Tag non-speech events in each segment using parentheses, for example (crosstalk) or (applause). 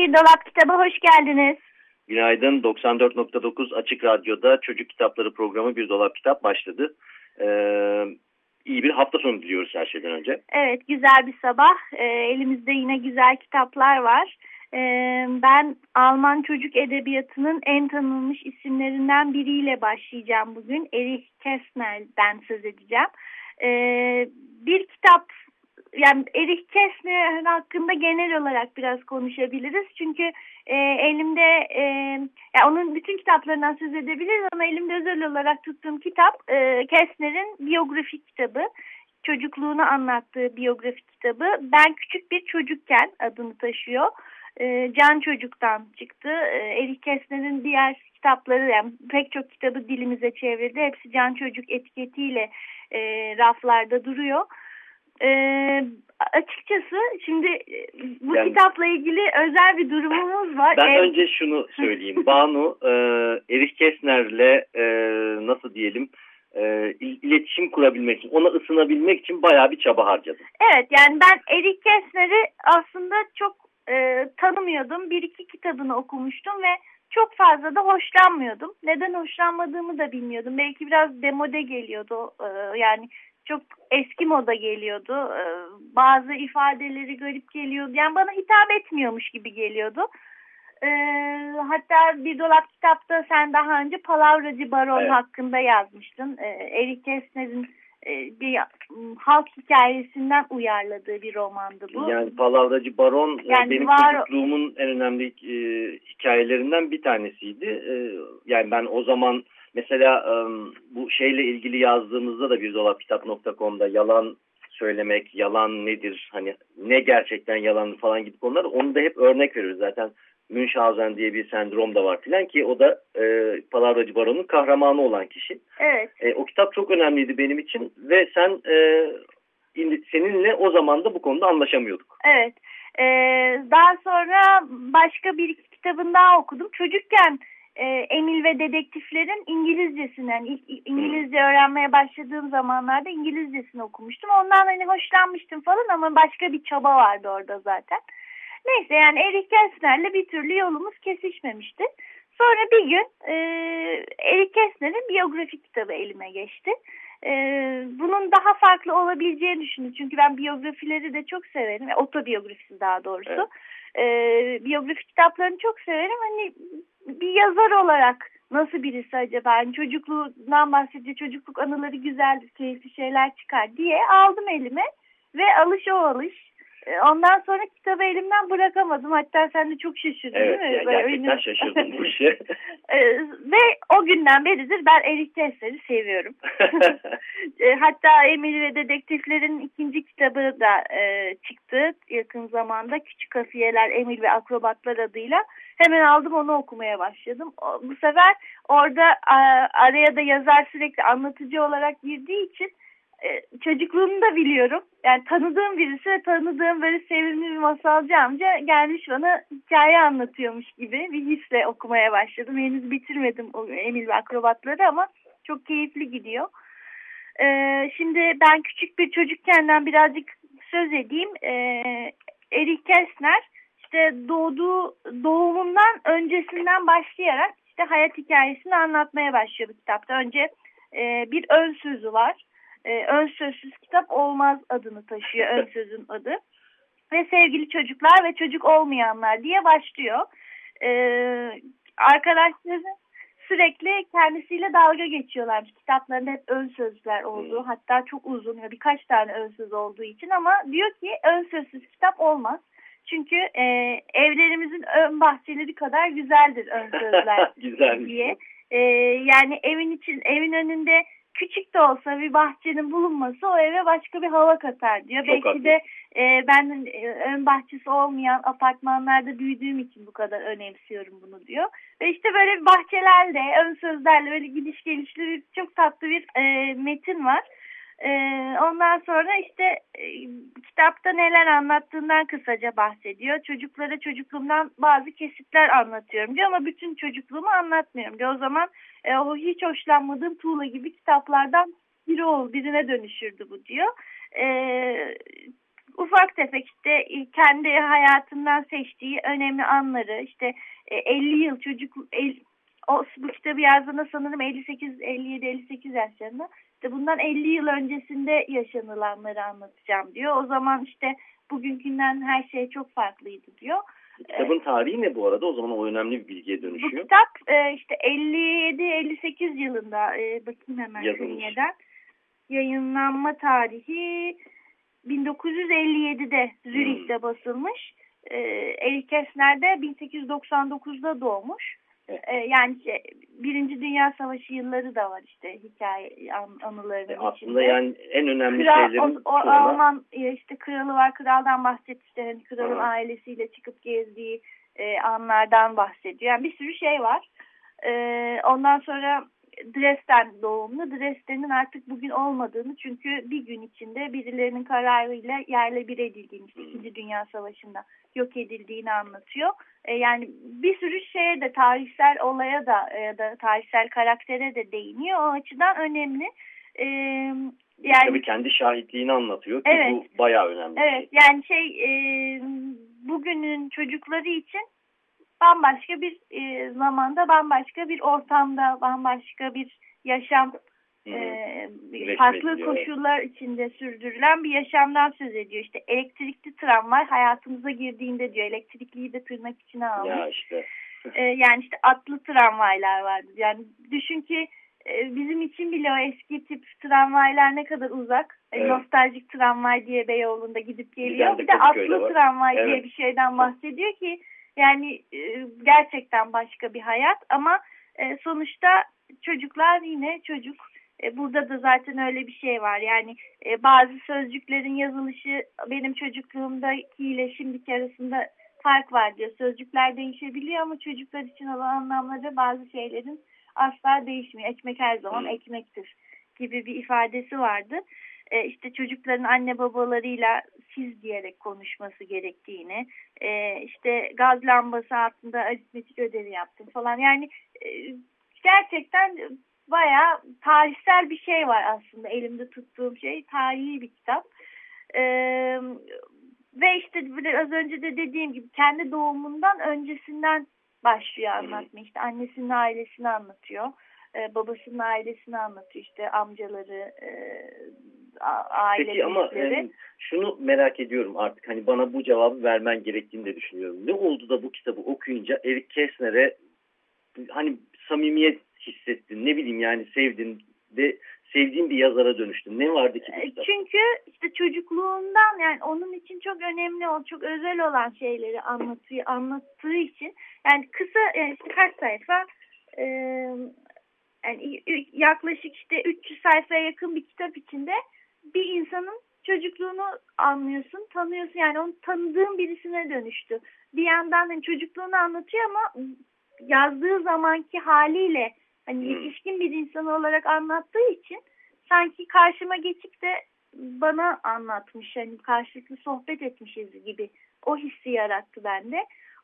Bir Dolap Kitabı, hoş geldiniz. Günaydın. 94.9 Açık Radyo'da Çocuk Kitapları programı Bir Dolap Kitap başladı. Ee, iyi bir hafta sonu diliyoruz her şeyden önce. Evet, güzel bir sabah. Ee, elimizde yine güzel kitaplar var. Ee, ben Alman çocuk edebiyatının en tanınmış isimlerinden biriyle başlayacağım bugün. Erich Kästner'den söz edeceğim. Ee, bir kitap yani Erich Kästner hakkında genel olarak biraz konuşabiliriz. Çünkü e, elimde e, yani onun bütün kitaplarından söz edebiliriz ama elimde özel olarak tuttuğum kitap e, Kästner'in biyografik kitabı. Çocukluğunu anlattığı biyografik kitabı. Ben küçük bir çocukken adını taşıyor. E, Can Çocuk'tan çıktı. E, Erich Kästner'in diğer kitapları yani pek çok kitabı dilimize çevrildi. Hepsi Can Çocuk etiketiyle e, raflarda duruyor. Ee, açıkçası şimdi e, bu Yani- kitapla ilgili özel bir durumumuz var. Ben Ee, önce şunu söyleyeyim. (laughs) Banu e, Erich Kästner'le e, nasıl diyelim e, il- iletişim kurabilmek için, ona ısınabilmek için bayağı bir çaba harcadım. Evet yani ben Eric Kästner'i aslında çok e, tanımıyordum. Bir iki kitabını okumuştum ve çok fazla da hoşlanmıyordum. Neden hoşlanmadığımı da bilmiyordum. Belki biraz demode geliyordu. E, yani çok eski moda geliyordu. E, bazı ifadeleri garip geliyordu. Yani bana hitap etmiyormuş gibi geliyordu. E, hatta bir dolap kitapta sen daha önce Palavracı Baron Evet. hakkında yazmıştın. E, Eric Kästner'in e, bir halk hikayesinden uyarladığı bir romandı bu. Yani Palavracı Baron e, Yani benim var- çocukluğumun en önemli e, hikayelerinden bir tanesiydi. E, yani ben o zaman mesela bu şeyle ilgili yazdığımızda da bir dolapkitap.com'da yalan söylemek, yalan nedir, hani ne gerçekten yalan falan gibi konular onu da hep örnek veriyoruz. Zaten Münchhausen diye bir sendrom da var filan ki o da e, Palavracı Baron'un kahramanı olan kişi. Evet. E, o kitap çok önemliydi benim için ve sen e, in- seninle o zaman da bu konuda anlaşamıyorduk. Evet. E, daha sonra başka bir kitabını daha okudum. Çocukken e, Emil ve Dedektiflerin İngilizcesini, yani ilk- İngilizce öğrenmeye başladığım zamanlarda İngilizcesini okumuştum. Ondan hani hoşlanmıştım falan ama başka bir çaba vardı orada zaten. Neyse yani Eric Kästner'le bir türlü yolumuz kesişmemişti. Sonra bir gün e, Eric Kästner'in biyografik kitabı elime geçti. E, bunun daha farklı olabileceğini düşündüm. Çünkü ben biyografileri de çok severim. Otobiyografisi daha doğrusu. E, biyografi kitaplarını çok severim. Hani bir yazar olarak nasıl birisi acaba? Yani çocukluğundan bahsediyor. Çocukluk anıları güzeldir, keyifli şeyler çıkar diye aldım elime. Ve alış o alış. E, Ondan sonra kitabı elimden bırakamadım. Hatta sen de çok şaşırdın Evet, değil mi? Böyle gerçekten önüm- şaşırdım bu işe. (laughs) Ee, ve o günden beridir ben Eric Kästner'i seviyorum. (laughs) E, Hatta Emil ve Dedektiflerin ikinci kitabı da e, çıktı yakın zamanda. Küçük Kafiyeler, Emil ve Akrobatlar adıyla. Hemen aldım onu okumaya başladım. O- Bu sefer orada a, araya da yazar sürekli anlatıcı olarak girdiği için e, çocukluğunu da biliyorum. Yani tanıdığım birisi ve tanıdığım böyle sevimli bir masalcı amca gelmiş bana hikaye anlatıyormuş gibi bir hisle okumaya başladım. Henüz bitirmedim o Emil ve Akrobatları ama çok keyifli gidiyor. Ee, şimdi ben küçük bir çocukkenden birazcık söz edeyim. Ee, Eric Kästner işte doğduğu doğumundan öncesinden başlayarak işte hayat hikayesini anlatmaya başlıyor bu kitapta. Önce e, bir ön sözü var. E, ön sözsüz kitap olmaz adını taşıyor ön sözün adı. Ve sevgili çocuklar ve çocuk olmayanlar diye başlıyor. E, arkadaşları sürekli kendisiyle dalga geçiyorlarmış. Kitaplarında hep ön sözler olduğu hatta çok uzun birkaç tane ön söz olduğu için ama diyor ki ön sözsüz kitap olmaz. Çünkü e, evlerimizin ön bahçeleri kadar güzeldir ön (laughs) sözler diye. E, yani evin için evin önünde küçük de olsa bir bahçenin bulunması o eve başka bir hava katar diyor. Çok Belki haklı. de e, ben e, ön bahçesi olmayan apartmanlarda büyüdüğüm için bu kadar önemsiyorum bunu diyor. Ve işte böyle bahçelerle, ön sözlerle böyle gidiş gelişli bir, çok tatlı bir e, metin var. E, ondan sonra işte e, kitapta neler anlattığından kısaca bahsediyor. Çocuklara çocukluğumdan bazı kesitler anlatıyorum diyor ama bütün çocukluğumu anlatmıyorum diyor. O zaman e, o hiç hoşlanmadığım tuğla gibi kitaplardan biri ol, birine dönüşürdü bu diyor. E, ufak tefek işte e, kendi hayatından seçtiği önemli anları işte e, 50 yıl çocuk o, bu kitabı yazdığında sanırım 58 57 58 yaşlarında işte bundan 50 yıl öncesinde yaşanılanları anlatacağım diyor. O zaman işte bugünkünden her şey çok farklıydı diyor. Kitabın tarihi ne bu arada? O zaman o önemli bir bilgiye Bu dönüşüyor. kitap e, işte 57-58 yılında e, bakayım hemen Yazılmış. Yayınlanma tarihi 1957'de Zürih'te Hmm. basılmış. E, Erich Kästner de 1899'da doğmuş. E, yani şey, Birinci Dünya Savaşı yılları da var işte hikaye an, anılarının E, içinde. Aslında yani en önemli Kral, şeylerin o, o Alman e, işte kralı var kraldan bahsetti işte hani kralın Aha. ailesiyle çıkıp gezdiği e, anlardan bahsediyor. Yani bir sürü şey var. E, ondan sonra Dresden doğumlu. Dresden'in artık bugün olmadığını çünkü bir gün içinde birilerinin kararıyla yerle bir edildiğini, işte İkinci Dünya Savaşı'nda yok edildiğini anlatıyor. E, yani bir sürü şeye de tarihsel olaya da e, ya da tarihsel karaktere de değiniyor. O açıdan önemli. E, yani Tabii kendi şahitliğini anlatıyor ki Evet. bu bayağı önemli Evet şey. yani şey e, bugünün çocukları için bambaşka bir e, zamanda bambaşka bir ortamda bambaşka bir yaşam Hı hı. e, farklı koşullar içinde sürdürülen bir yaşamdan söz ediyor. İşte elektrikli tramvay hayatımıza girdiğinde diyor elektrikliyi de tırnak içine almış. Ya işte. E, yani işte atlı tramvaylar vardı. Yani düşün ki e, bizim için bile o eski tip tramvaylar ne kadar uzak. E, Evet. Nostaljik tramvay diye Beyoğlu'nda gidip geliyor. Giden de Bir de atlı var. tramvay diye Evet. bir şeyden bahsediyor ki yani e, gerçekten başka bir hayat ama e, sonuçta çocuklar yine çocuk. E, burada da zaten öyle bir şey var. Yani e, bazı sözcüklerin yazılışı benim çocukluğumdakiyle şimdiki arasında fark var diyor. Sözcükler değişebiliyor ama çocuklar için olan anlamları bazı şeylerin asla değişmiyor. Ekmek her zaman ekmektir gibi bir ifadesi vardı. E, işte çocukların anne babalarıyla siz diyerek konuşması gerektiğini, e, işte gaz lambası altında aritmetik ödevi yaptım falan. Yani e, gerçekten bayağı tarihsel bir şey var aslında elimde tuttuğum şey. Tarihi bir kitap. E, ve işte biraz önce de dediğim gibi kendi doğumundan öncesinden başlıyor anlatmaya. İşte annesinin ailesini anlatıyor. E, babasının ailesini anlatıyor. İşte amcaları, e, aile Peki ama e, şunu merak ediyorum artık hani bana bu cevabı vermen gerektiğini de düşünüyorum. Ne oldu da bu kitabı okuyunca Eric Kästner'e hani samimiyet hissettin ne bileyim yani sevdin de sevdiğin bir yazara dönüştün. Ne vardı ki bu E, kitap? Çünkü işte çocukluğundan yani onun için çok önemli, o çok özel olan şeyleri anlatıyor, anlattığı için yani kısa yani işte kaç sayfa e, yani yaklaşık işte 300 sayfaya yakın bir kitap içinde bir insanın çocukluğunu anlıyorsun, tanıyorsun yani onu tanıdığın birisine dönüştü. Bir yandan hani çocukluğunu anlatıyor ama yazdığı zamanki haliyle hani Hmm. yetişkin bir insan olarak anlattığı için sanki karşıma geçip de bana anlatmış hani karşılıklı sohbet etmişiz gibi o hissi yarattı bende.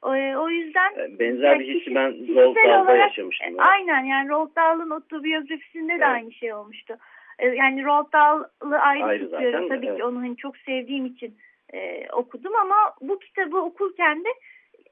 O, o yüzden E, Benzer bir hissi ben Roald Dahl'da olarak- yaşamıştım. e, evet. Aynen yani Roald Dahl'ın otobiyografisinde de Evet. aynı şey olmuştu. E, Yani Roald Dahl'ı ayrı, Ayrı tutuyorum zaten tabii evet. ki onu hani çok sevdiğim için e, okudum ama bu kitabı okurken de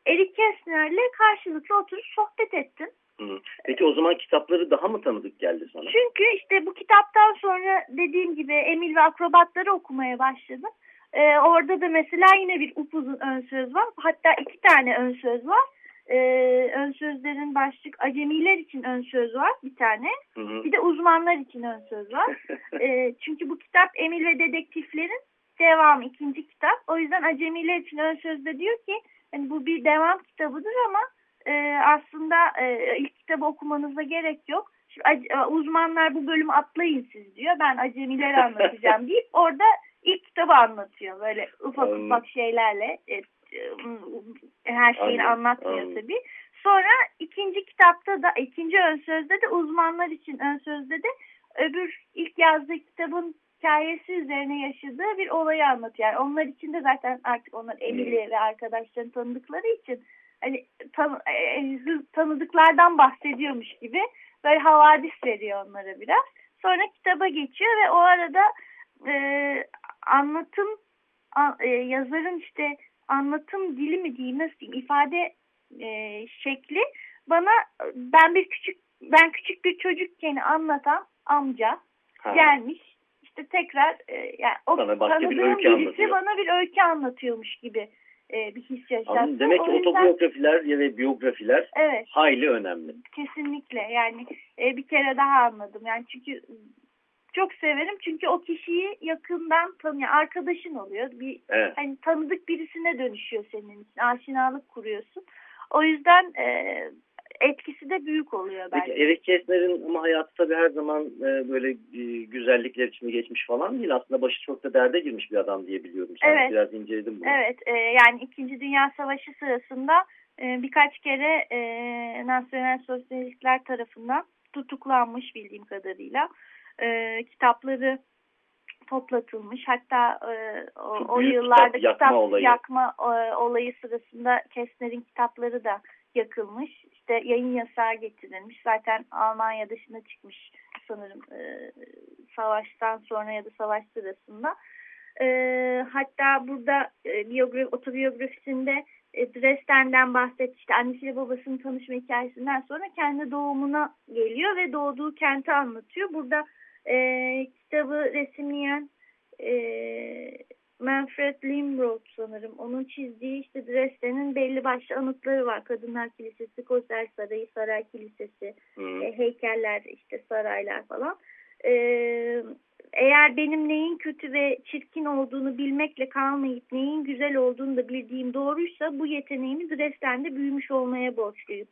Eric Kästner'le karşılıklı oturup sohbet ettim. Hı. Peki o zaman kitapları daha mı tanıdık geldi sana? Çünkü işte bu kitaptan sonra dediğim gibi Emil ve Akrobatları okumaya başladım. Ee, orada da mesela yine bir upuzun ön söz var. Hatta iki tane ön söz var. Ee, ön sözlerin başlık acemiler için ön söz var bir tane. Hı hı. Bir de uzmanlar için ön söz var. (laughs) Ee, çünkü bu kitap Emil ve Dedektiflerin devamı ikinci kitap. O yüzden acemiler için ön sözde diyor ki hani bu bir devam kitabıdır ama e, aslında e, ilk kitabı okumanıza gerek yok. uzmanlar bu bölümü atlayın siz diyor. Ben acemileri anlatacağım (laughs) deyip orada ilk kitabı anlatıyor. Böyle ufak um, ufak şeylerle. E, her şeyini anladım, anlatmıyor anladım. tabii. Sonra ikinci kitapta da ikinci ön sözde de uzmanlar için ön sözde de öbür ilk yazdığı kitabın hikayesi üzerine yaşadığı bir olayı anlatıyor. Yani onlar için de zaten artık onlar Emily ve arkadaşlarını tanıdıkları için hani tan e, e, tanıdıklardan bahsediyormuş gibi böyle havadis veriyor onlara biraz. Sonra kitaba geçiyor ve o arada e, anlatım e, yazarın işte anlatım dili mi diyeyim nasıl diyeyim ifade e, şekli bana ben bir küçük ben küçük bir çocukken anlatan amca ha. gelmiş işte tekrar e, yani o bana tanıdığım birisi anlatıyor. bana bir öykü anlatıyormuş gibi e, bir his yaşattı. Demek ki o yüzden, otobiyografiler da biyografiler evet, hayli önemli. Kesinlikle yani e, bir kere daha anladım yani çünkü çok severim çünkü o kişiyi yakından tanıyor. Arkadaşın oluyor. Bir evet. hani tanıdık birisine dönüşüyor senin için. Aşinalık kuruyorsun. O yüzden e, etkisi de büyük oluyor bence. Peki Erik Kessner'in ama hayatı tabii her zaman e, böyle e, güzellikler içinde geçmiş falan değil. Aslında başı çok da derde girmiş bir adam diye biliyorum. Sen evet. biraz inceledim bunu. Evet. E, yani İkinci Dünya Savaşı sırasında e, birkaç kere e, Nasyonel Sosyalistler tarafından tutuklanmış bildiğim kadarıyla e, kitapları toplatılmış. Hatta e, o, o yıllarda kitap yakma, olayı. yakma e, olayı sırasında Kessner'in kitapları da yakılmış. İşte yayın yasağı getirilmiş. Zaten Almanya dışına çıkmış sanırım e, savaştan sonra ya da savaş sırasında. E, hatta burada e, biyografi, otobiyografisinde e, Dresden'den bahsetti. İşte annesiyle babasının tanışma hikayesinden sonra kendi doğumuna geliyor ve doğduğu kenti anlatıyor. Burada e, kitabı resimleyen e, Manfred Limrod sanırım. Onun çizdiği işte Dresden'in belli başlı anıtları var. Kadınlar Kilisesi, Koser Sarayı, Saray Kilisesi, e, heykeller, işte saraylar falan. E, eğer benim neyin kötü ve çirkin olduğunu bilmekle kalmayıp neyin güzel olduğunu da bildiğim doğruysa bu yeteneğimi Dresden'de büyümüş olmaya borçluyum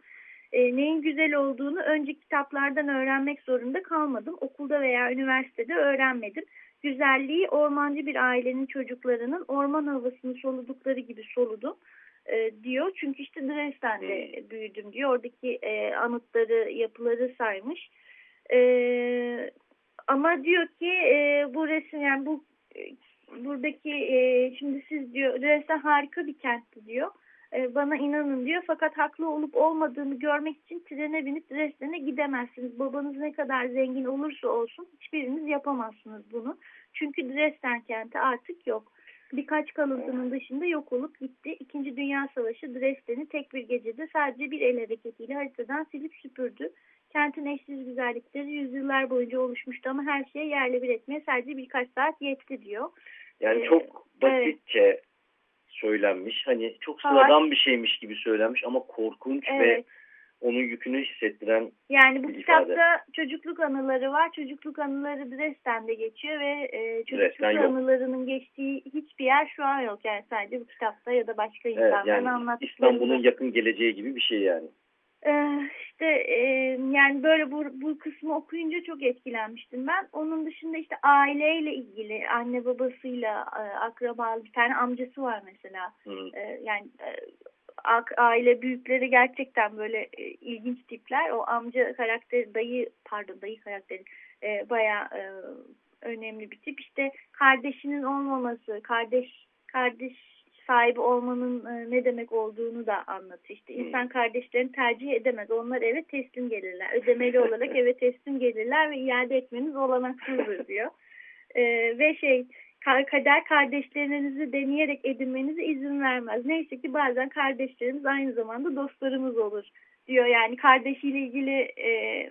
e, neyin güzel olduğunu önce kitaplardan öğrenmek zorunda kalmadım. Okulda veya üniversitede öğrenmedim. Güzelliği ormancı bir ailenin çocuklarının orman havasını soludukları gibi soludum e, diyor. Çünkü işte Dresden'de hmm. büyüdüm diyor. Oradaki e, anıtları, yapıları saymış. E, ama diyor ki e, bu resim yani bu e, buradaki e, şimdi siz diyor Dresden harika bir kentti diyor e, bana inanın diyor. Fakat haklı olup olmadığını görmek için trene binip Dresden'e gidemezsiniz. Babanız ne kadar zengin olursa olsun hiçbiriniz yapamazsınız bunu. Çünkü Dresden kenti artık yok. Birkaç kalıntının dışında yok olup gitti. İkinci Dünya Savaşı Dresden'i tek bir gecede sadece bir el hareketiyle haritadan silip süpürdü. Kentin eşsiz güzellikleri yüzyıllar boyunca oluşmuştu ama her şeye yerle bir etmeye sadece birkaç saat yetti diyor. Yani çok basitçe evet söylenmiş. Hani çok sıradan bir şeymiş gibi söylenmiş ama korkunç evet. ve onun yükünü hissettiren Yani bu kitapta ifade. çocukluk anıları var. Çocukluk anıları Dresden'de geçiyor ve e, çocukluk anılarının geçtiği hiçbir yer şu an yok. Yani sadece bu kitapta ya da başka insanların evet, yani anlattıkları. İstanbul'un yakın geleceği gibi bir şey yani. Ee, işte e, yani böyle bu, bu kısmı okuyunca çok etkilenmiştim ben. Onun dışında işte aileyle ilgili anne babasıyla e, akrabalı bir tane amcası var mesela. E, yani aile büyükleri gerçekten böyle ilginç tipler. O amca karakteri dayı pardon dayı karakteri bayağı e, önemli bir tip. İşte kardeşinin olmaması, kardeş kardeş sahibi olmanın e, ne demek olduğunu da anlatıyor. İşte insan kardeşlerini tercih edemez. Onlar eve teslim gelirler. Ödemeli (laughs) olarak eve teslim gelirler ve iade etmeniz olanaksızdır diyor. E, ve şey kader kardeşlerinizi deneyerek edinmenize izin vermez. Neyse ki bazen kardeşlerimiz aynı zamanda dostlarımız olur diyor. Yani kardeşiyle ilgili e,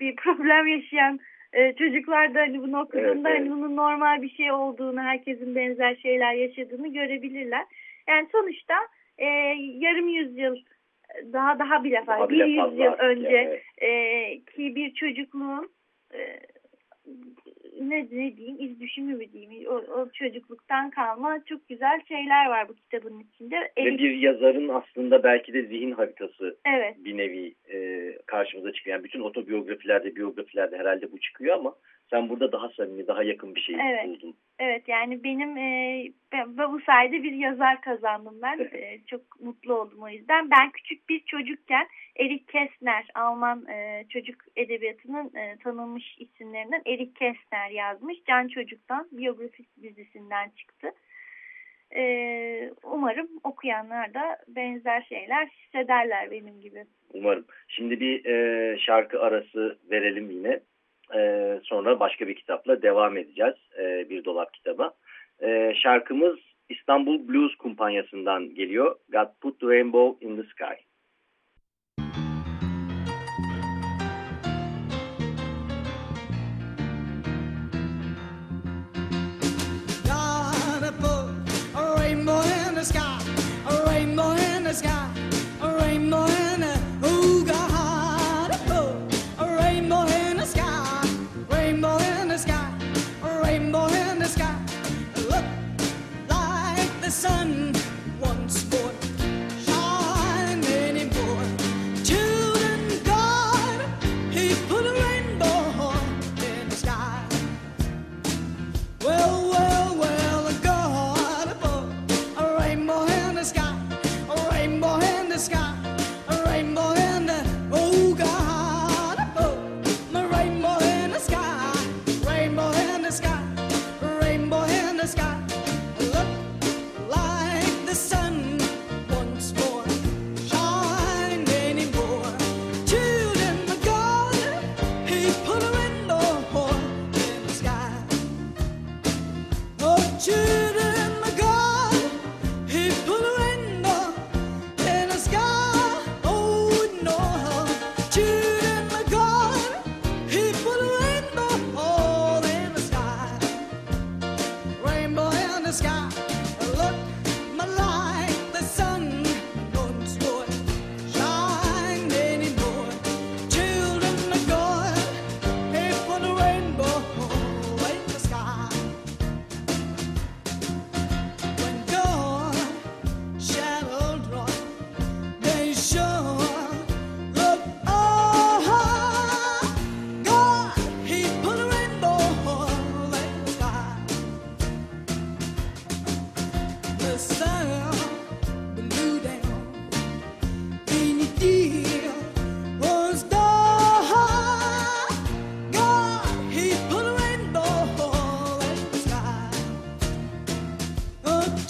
bir problem yaşayan e, çocuklar da hani bunu okuduğunda evet, evet. hani bunun normal bir şey olduğunu, herkesin benzer şeyler yaşadığını görebilirler. Yani sonuçta e, yarım yüzyıl daha daha bile fazla bir yüzyıl önce evet. e, ki bir çocukluğun e, ne, ne diyeyim iz düşümü mü diyeyim o, o çocukluktan kalma çok güzel şeyler var bu kitabın içinde. Ve Elif, bir yazarın aslında belki de zihin haritası evet bir nevi e, karşımıza çıkıyor. Yani bütün otobiyografilerde, biyografilerde herhalde bu çıkıyor ama sen burada daha samimi, daha yakın bir şey Evet. buldun. evet yani benim e, ben, ben bu sayede bir yazar kazandım ben (laughs) E, çok mutlu oldum o yüzden. Ben küçük bir çocukken Erik Kästner Alman e, çocuk edebiyatının e, tanınmış isimlerinden Erik Kästner yazmış. Can Çocuk'tan biyografi dizisinden çıktı. E, umarım okuyanlar da benzer şeyler hissederler benim gibi. Umarım. Şimdi bir e, şarkı arası verelim yine. E, sonra başka bir kitapla devam edeceğiz. E, bir dolap kitaba. E, şarkımız İstanbul Blues Kumpanyası'ndan geliyor. God Put the Rainbow in the Sky. Gotta put a rainbow in the sky, a rainbow in the sky,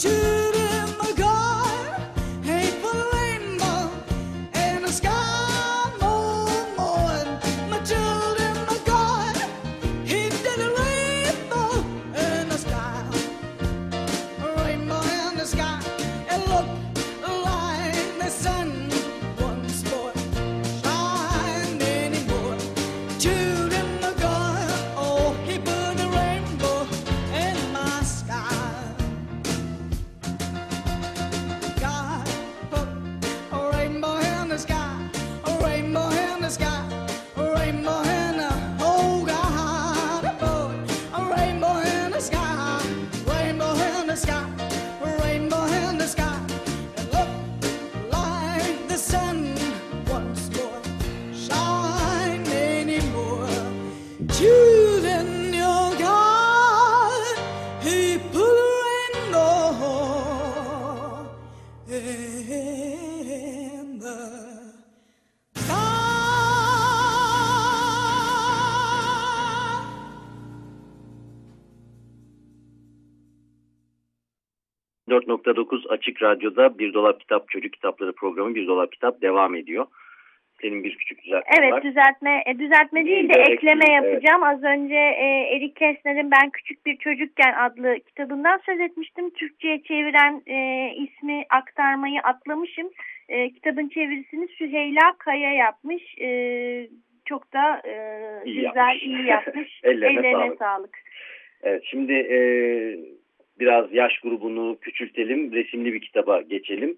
to Açık Radyo'da Bir Dolap Kitap Çocuk Kitapları programı Bir Dolap Kitap devam ediyor. Senin bir küçük düzeltme Evet var. düzeltme e, düzeltme değil de Evet, ekleme evet. yapacağım. Az önce e, Erik Kästner'in Ben Küçük Bir Çocukken adlı kitabından söz etmiştim. Türkçe'ye çeviren e, ismi aktarmayı atlamışım. E, kitabın çevirisini Süheyla Kaya yapmış. E, çok da e, İyi güzel, yapmış. iyi yapmış. (laughs) Ellerine sağlık. sağlık. Evet, şimdi e, biraz yaş grubunu küçültelim, resimli bir kitaba geçelim.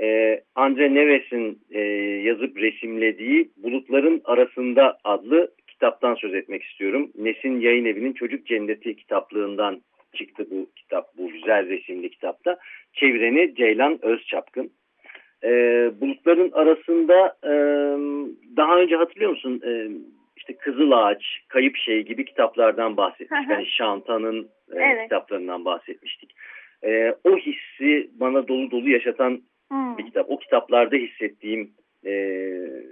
E, Andre Neves'in e, yazıp resimlediği Bulutların Arasında adlı kitaptan söz etmek istiyorum. Nesin Yayın Evi'nin Çocuk Cenneti kitaplığından çıktı bu kitap, bu güzel resimli kitapta. Çevireni Ceylan Özçapkın. E, bulutların arasında e, daha önce hatırlıyor musun? E, işte Kızıl Ağaç, Kayıp Şey gibi kitaplardan bahsetmiştik. Yani Şantan'ın e, Evet. kitaplarından bahsetmiştik. E, o hissi bana dolu dolu yaşatan Hmm. bir kitap. O kitaplarda hissettiğim e,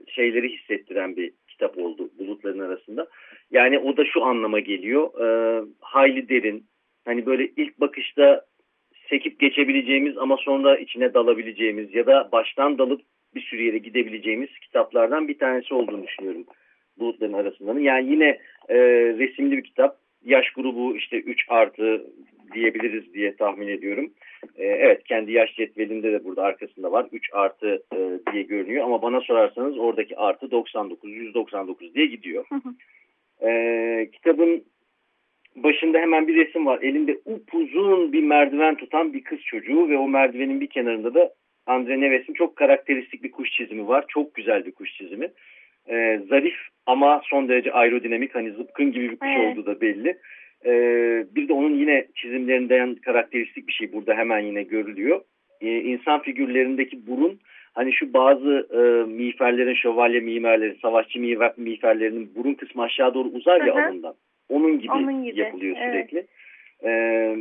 şeyleri hissettiren bir kitap oldu bulutların arasında. Yani o da şu anlama geliyor. E, hayli derin. Hani böyle ilk bakışta sekip geçebileceğimiz ama sonra içine dalabileceğimiz ya da baştan dalıp bir sürü yere gidebileceğimiz kitaplardan bir tanesi olduğunu düşünüyorum. Bulutların arasından. Yani yine e, resimli bir kitap. Yaş grubu işte 3 artı diyebiliriz diye tahmin ediyorum. E, evet kendi yaş cetvelinde de burada arkasında var. 3 artı e, diye görünüyor ama bana sorarsanız oradaki artı 99, 199 diye gidiyor. Hı hı. E, kitabın başında hemen bir resim var. Elinde upuzun bir merdiven tutan bir kız çocuğu ve o merdivenin bir kenarında da Andre Neves'in çok karakteristik bir kuş çizimi var. Çok güzel bir kuş çizimi. E, zarif ama son derece aerodinamik hani zıpkın gibi bir kuş Evet. olduğu da belli. Ee, bir de onun yine çizimlerinden karakteristik bir şey burada hemen yine görülüyor. Ee, insan figürlerindeki burun hani şu bazı e, miğferlerin, şövalye miğferleri, savaşçı miğfer, miğferlerinin burun kısmı aşağı doğru uzar ya Hı hı. alından. Onun gibi, Onun gibi, yapılıyor evet. sürekli. Ee,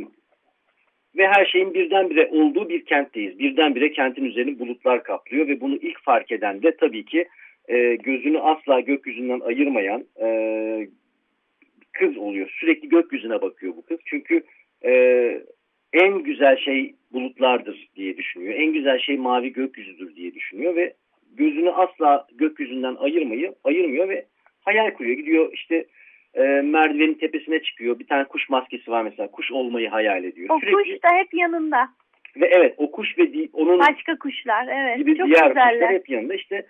ve her şeyin birdenbire olduğu bir kentteyiz. Birdenbire kentin üzerini bulutlar kaplıyor ve bunu ilk fark eden de tabii ki e, gözünü asla gökyüzünden ayırmayan e, kız oluyor. Sürekli gökyüzüne bakıyor bu kız. Çünkü e, en güzel şey bulutlardır diye düşünüyor. En güzel şey mavi gökyüzüdür diye düşünüyor ve gözünü asla gökyüzünden ayırmayı ayırmıyor ve hayal kuruyor. Gidiyor işte e, merdivenin tepesine çıkıyor. Bir tane kuş maskesi var mesela. Kuş olmayı hayal ediyor. O Sürekli kuş da hep yanında. ve evet o kuş ve onun Başka kuşlar evet. gibi Çok diğer güzeller. kuşlar hep yanında. İşte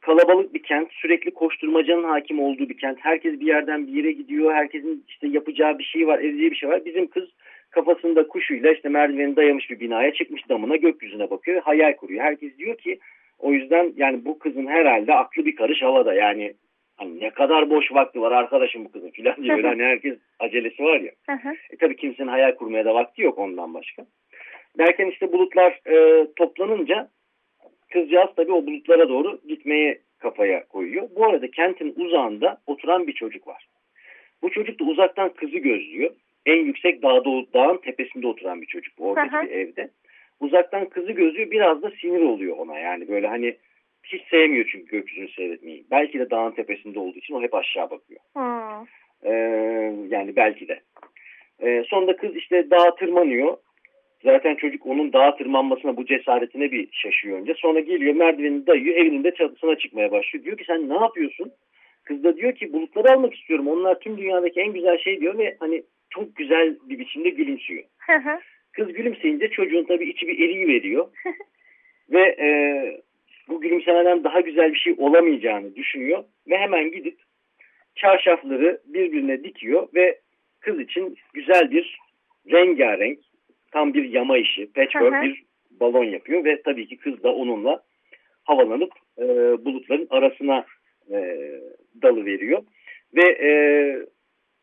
kalabalık bir kent, sürekli koşturmacanın hakim olduğu bir kent. Herkes bir yerden bir yere gidiyor. Herkesin işte yapacağı bir şey var, edeceği bir şey var. Bizim kız kafasında kuşuyla işte merdiveni dayamış bir binaya çıkmış damına gökyüzüne bakıyor hayal kuruyor. Herkes diyor ki o yüzden yani bu kızın herhalde aklı bir karış havada. Yani hani ne kadar boş vakti var arkadaşım bu kızın filan diye böyle hani herkes acelesi var ya. E tabii kimsenin hayal kurmaya da vakti yok ondan başka. Derken işte bulutlar e, toplanınca kızcağız tabii o bulutlara doğru gitmeye kafaya koyuyor. Bu arada kentin uzağında oturan bir çocuk var. Bu çocuk da uzaktan kızı gözlüyor. En yüksek dağda, dağın tepesinde oturan bir çocuk bu oradaki bir evde. Uzaktan kızı gözlüyor biraz da sinir oluyor ona yani böyle hani hiç sevmiyor çünkü gökyüzünü seyretmeyi. Belki de dağın tepesinde olduğu için o hep aşağı bakıyor. Hmm. Ee, yani belki de. Ee, sonunda kız işte dağa tırmanıyor. Zaten çocuk onun dağa tırmanmasına bu cesaretine bir şaşıyor önce. Sonra geliyor merdiveni dayıyor evinin de çatısına çıkmaya başlıyor. Diyor ki sen ne yapıyorsun? Kız da diyor ki bulutları almak istiyorum. Onlar tüm dünyadaki en güzel şey diyor ve hani çok güzel bir biçimde gülümsüyor. Kız gülümseyince çocuğun tabii içi bir eriyi veriyor. (laughs) ve e, bu gülümsemeden daha güzel bir şey olamayacağını düşünüyor. Ve hemen gidip çarşafları birbirine dikiyor ve kız için güzel bir rengarenk tam bir yama işi, patchwork Hı hı. bir balon yapıyor ve tabii ki kız da onunla havalanıp e, bulutların arasına e, dalı veriyor ve e,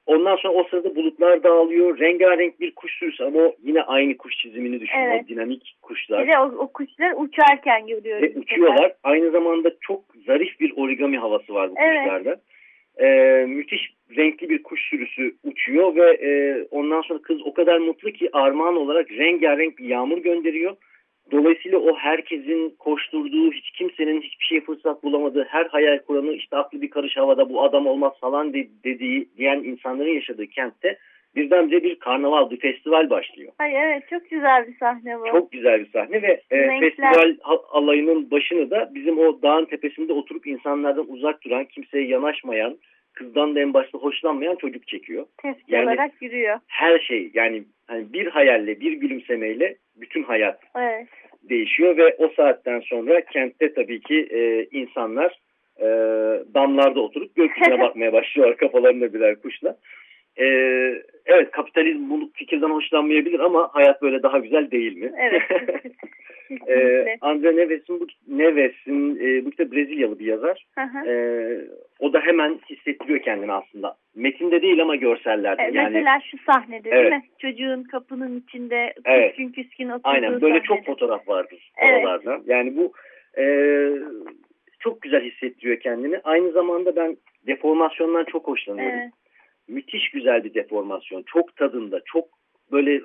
ondan sonra o sırada bulutlar dağılıyor. Rengarenk bir kuş sürüsü ama o yine aynı kuş çizimini düşünüyor. Evet. Dinamik kuşlar. Bir de o, o kuşlar uçarken görüyoruz. Ve uçuyorlar. Aynı zamanda çok zarif bir origami havası var bu Evet. kuşlarda. Ee, müthiş renkli bir kuş sürüsü uçuyor ve e, ondan sonra kız o kadar mutlu ki armağan olarak rengarenk bir yağmur gönderiyor. Dolayısıyla o herkesin koşturduğu, hiç kimsenin hiçbir şeye fırsat bulamadığı, her hayal kuranı işte aklı bir karış havada bu adam olmaz falan de- dediği diyen insanların yaşadığı kentte birdenbire bir karnaval, bir festival başlıyor. Ay evet çok güzel bir sahne bu. Çok güzel bir sahne ve e, Renkler. festival ha- alayının başını da bizim o dağın tepesinde oturup insanlardan uzak duran, kimseye yanaşmayan, kızdan da en başta hoşlanmayan çocuk çekiyor. Tepki yani- olarak yürüyor. Her şey yani hani bir hayalle, bir gülümsemeyle bütün hayat Evet. değişiyor ve o saatten sonra kentte tabii ki e, insanlar e, damlarda oturup gökyüzüne (laughs) bakmaya başlıyorlar kafalarında birer kuşla. E, Evet kapitalizm bu fikirden hoşlanmayabilir ama hayat böyle daha güzel değil mi? Evet. (laughs) Ee, Kesinlikle. Andre Neves'in bu Neves'in e, bu kitap Brezilyalı bir yazar. Hı hı. Ee, o da hemen hissettiriyor kendini aslında. Metinde değil ama görsellerde. Evet, yani Mesela şu sahnede Evet. değil mi? Çocuğun kapının içinde Evet. küskün küskün oturduğu aynen böyle çok sahnede. fotoğraf vardır Evet. oralarda. Yani bu e, çok güzel hissettiriyor kendini. Aynı zamanda ben deformasyondan çok hoşlanıyorum. Evet. Müthiş güzel bir deformasyon. Çok tadında, çok böyle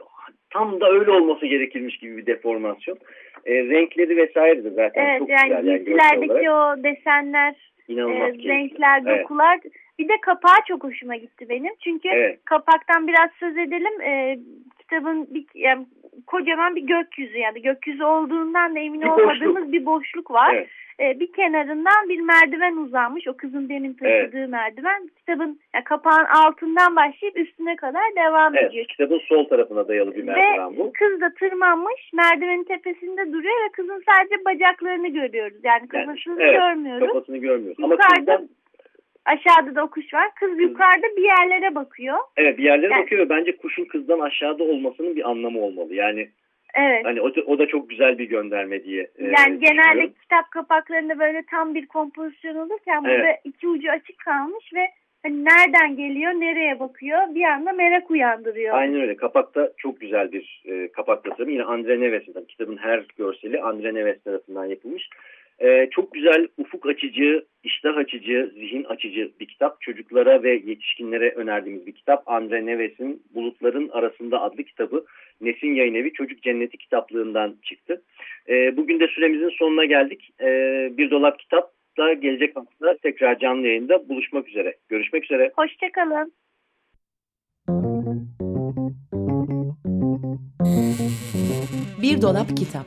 tam da öyle olması gerekirmiş gibi bir deformasyon. E, renkleri vesaire de zaten Evet çok yani güzel. Yani görsel giysilerdeki olarak o desenler, inanılmaz e, renkler, Evet. dokular. Bir de kapağı çok hoşuma gitti benim. Çünkü Evet. kapaktan biraz söz edelim. E, kitabın bir, yani kocaman bir gökyüzü yani gökyüzü olduğundan da emin Bir olmadığımız boşluk. bir boşluk var. Evet. E, bir kenarından bir merdiven uzanmış. O kızın demin taşıdığı merdiven. Kitabın yani kapağın altından başlayıp üstüne kadar devam Evet, ediyor. kitabın sol tarafına dayalı bir merdiven Ve bu. kız da tırmanmış merdivenin tepesinde duruyor ve kızın sadece bacaklarını görüyoruz. Yani Yani, kafasını evet, görmüyoruz. Kafasını görmüyoruz. Ama kızdan, aşağıda da kuş var. Kız yukarıda bir yerlere bakıyor. evet bir yerlere Yani- bakıyor ve bence kuşun kızdan aşağıda olmasının bir anlamı olmalı. Yani Evet. hani o, o da çok güzel bir gönderme diye e, yani genelde düşünüyorum. kitap kapaklarında böyle tam bir kompozisyon olurken Evet. burada iki ucu açık kalmış ve hani nereden geliyor, nereye bakıyor bir anda merak uyandırıyor. Aynen öyle. Kapakta çok güzel bir e, kapak tasarımı. Yine Andre tabii kitabın her görseli Andre Neves tarafından yapılmış. E, çok güzel, ufuk açıcı, iştah açıcı, zihin açıcı bir kitap. Çocuklara ve yetişkinlere önerdiğimiz bir kitap. Andre Neves'in Bulutların Arasında adlı kitabı. Nesin Yayın Evi Çocuk Cenneti kitaplığından çıktı. E, bugün de süremizin sonuna geldik. E, bir dolap kitap da gelecek hafta tekrar canlı yayında buluşmak üzere. Görüşmek üzere. Hoşçakalın. Bir dolap kitap.